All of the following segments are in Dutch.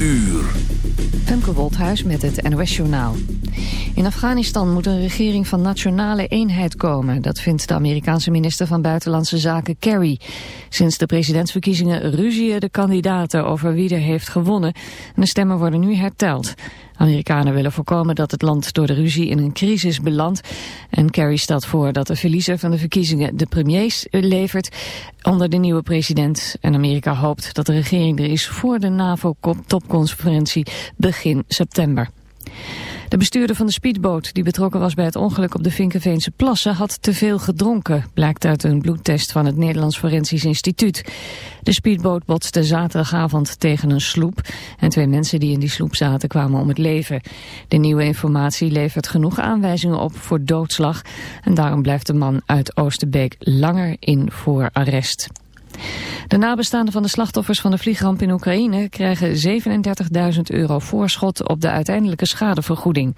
uur. Femke met het NOS Journaal. In Afghanistan moet een regering van nationale eenheid komen. Dat vindt de Amerikaanse minister van Buitenlandse Zaken Kerry. Sinds de presidentsverkiezingen ruzien de kandidaten over wie er heeft gewonnen. En de stemmen worden nu herteld. Amerikanen willen voorkomen dat het land door de ruzie in een crisis belandt. En Kerry stelt voor dat de verliezer van de verkiezingen de premiers levert onder de nieuwe president. En Amerika hoopt dat de regering er is voor de NAVO-topconferentie begin september. De bestuurder van de speedboot die betrokken was bij het ongeluk op de Vinkenveense plassen had te veel gedronken, blijkt uit een bloedtest van het Nederlands Forensisch Instituut. De speedboot botste zaterdagavond tegen een sloep en twee mensen die in die sloep zaten kwamen om het leven. De nieuwe informatie levert genoeg aanwijzingen op voor doodslag en daarom blijft de man uit Oosterbeek langer in voor arrest. De nabestaanden van de slachtoffers van de vliegramp in Oekraïne krijgen 37.000 euro voorschot op de uiteindelijke schadevergoeding.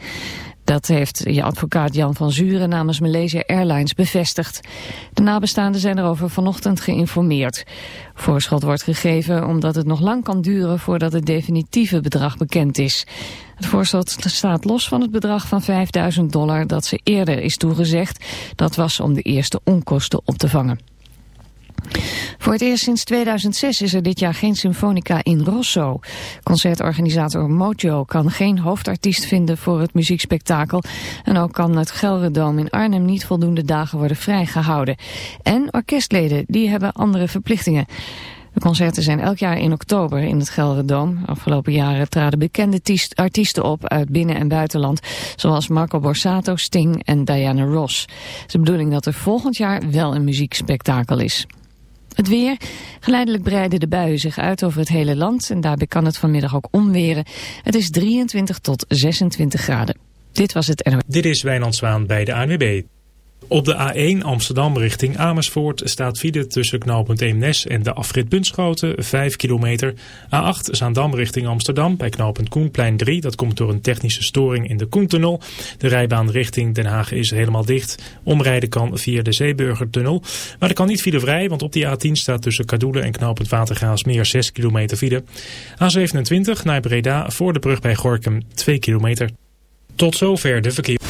Dat heeft je advocaat Jan van Zuren namens Malaysia Airlines bevestigd. De nabestaanden zijn erover vanochtend geïnformeerd. Voorschot wordt gegeven omdat het nog lang kan duren voordat het definitieve bedrag bekend is. Het voorschot staat los van het bedrag van 5000 dollar dat ze eerder is toegezegd. Dat was om de eerste onkosten op te vangen. Voor het eerst sinds 2006 is er dit jaar geen symfonica in Rosso. Concertorganisator Mojo kan geen hoofdartiest vinden voor het muziekspektakel. En ook kan het Gelredome in Arnhem niet voldoende dagen worden vrijgehouden. En orkestleden, die hebben andere verplichtingen. De concerten zijn elk jaar in oktober in het Gelredome. Afgelopen jaren traden bekende artiesten op uit binnen- en buitenland... zoals Marco Borsato, Sting en Diana Ross. Het is de bedoeling dat er volgend jaar wel een muziekspektakel is. Het weer. Geleidelijk breiden de buien zich uit over het hele land en daarbij kan het vanmiddag ook omweren. Het is 23 tot 26 graden. Dit was het NO. Dit is Wijnand Zwaan bij de ANWB. Op de A1 Amsterdam richting Amersfoort staat file tussen knooppunt Eemnes en de afrit Bunschoten 5 kilometer. A8 Zaandam richting Amsterdam bij knooppunt Koenplein 3. Dat komt door een technische storing in de Koentunnel. De rijbaan richting Den Haag is helemaal dicht. Omrijden kan via de Zeeburgertunnel. Maar er kan niet file vrij, want op die A10 staat tussen Kadoelen en knooppunt Watergaasmeer 6 kilometer file. A27 naar Breda voor de brug bij Gorkum 2 kilometer. Tot zover de verkeer.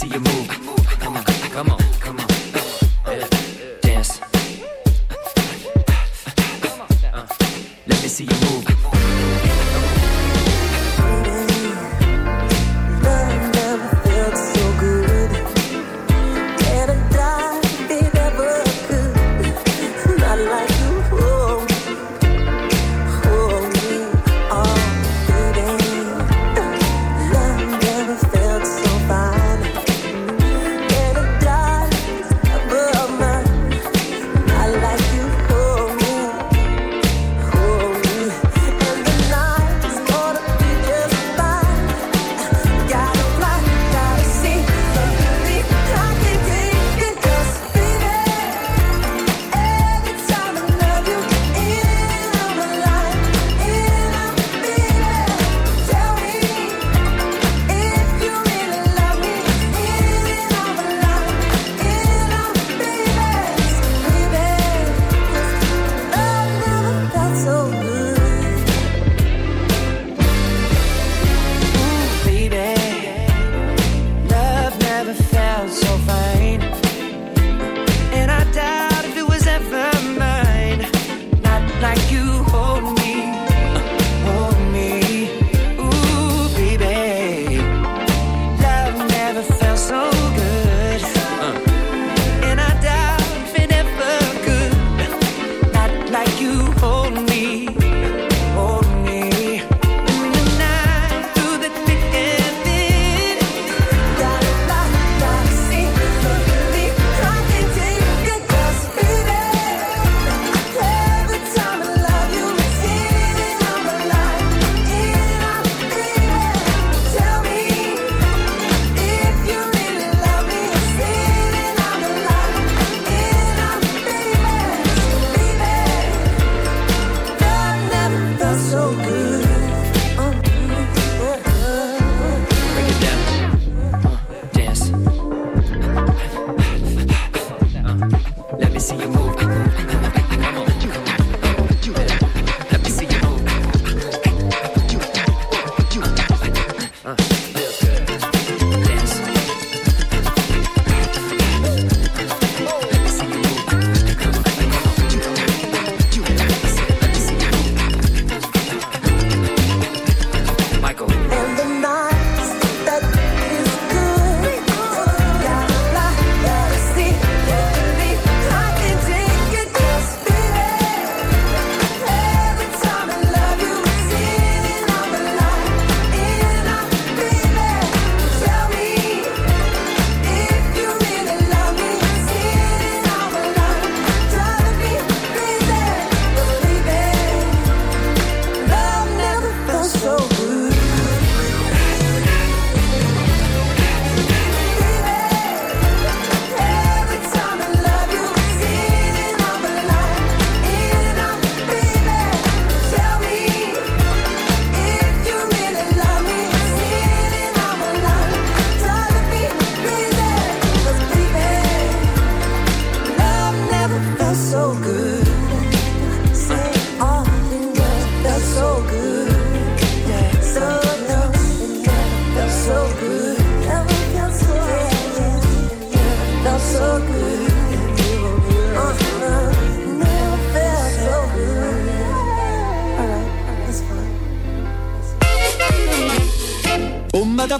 see you move. Come on, come on.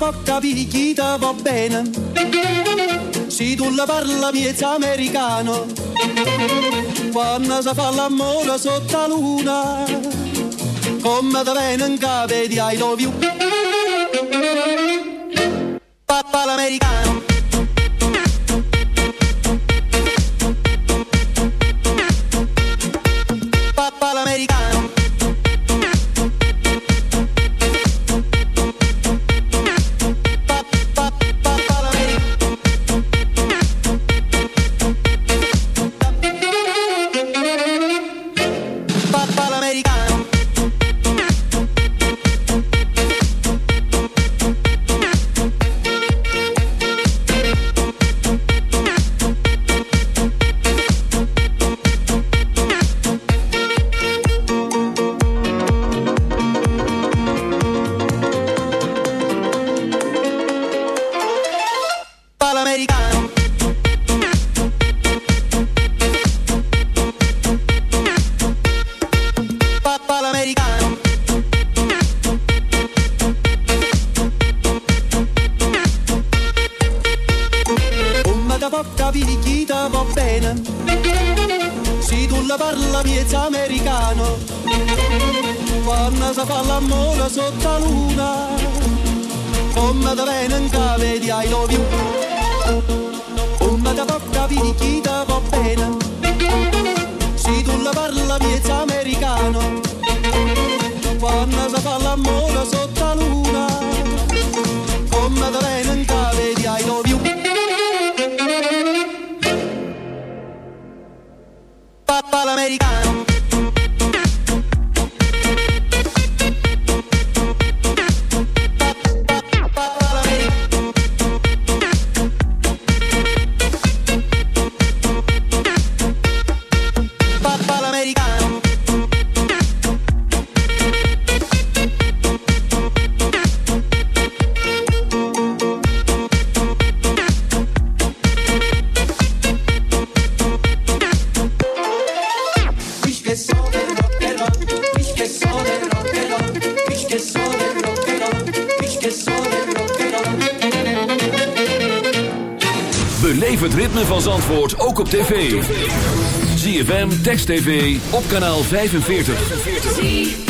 può capire chi va bene. Se tu la parla miezza americano, quando si fa l'amore sotto la luna, come te viene in capo di I love you. Papà l'americano. motivator TV op kanaal 45.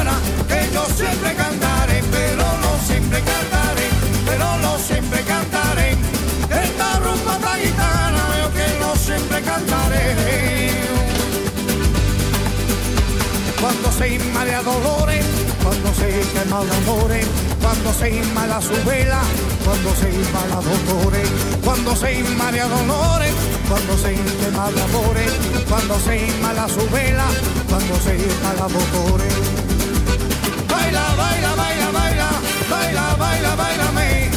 se inmala dolores, cuando se quema de amores, cuando se inmala su vela, cuando se inmala dolores, cuando se inmala dolores, cuando se quema de amores, cuando se inmala su vela, cuando se inmala dolores. Baila, baila, baila, baila, baila, baila, bailame,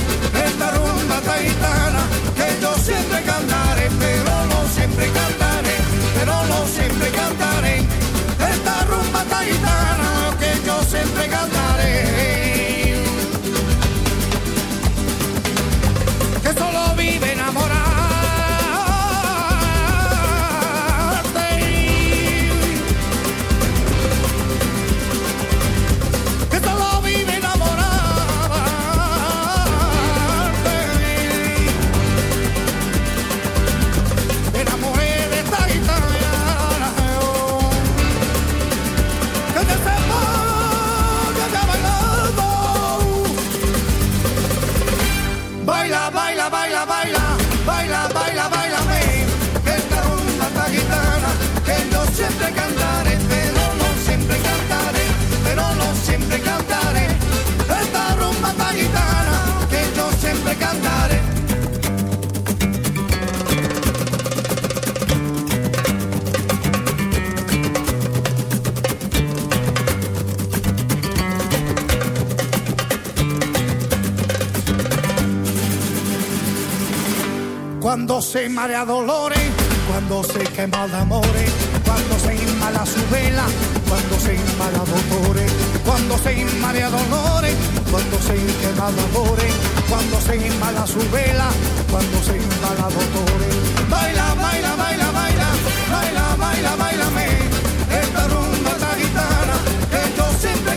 esta rumba taitana que yo siempre cantaré, pero no siempre cantaré, pero no siempre cantaré gaitana, lo que yo siempre cantaba. Dolores, cuando se quema de amores, cuando se inmala su vela, cuando se inmala dolores, cuando se inmala dolores, cuando se quema de amores, cuando se inmala su vela, cuando se inmala dolores. Baila, baila, baila, baila, baila, baila, bailame, esta rumba esta gitana que yo siempre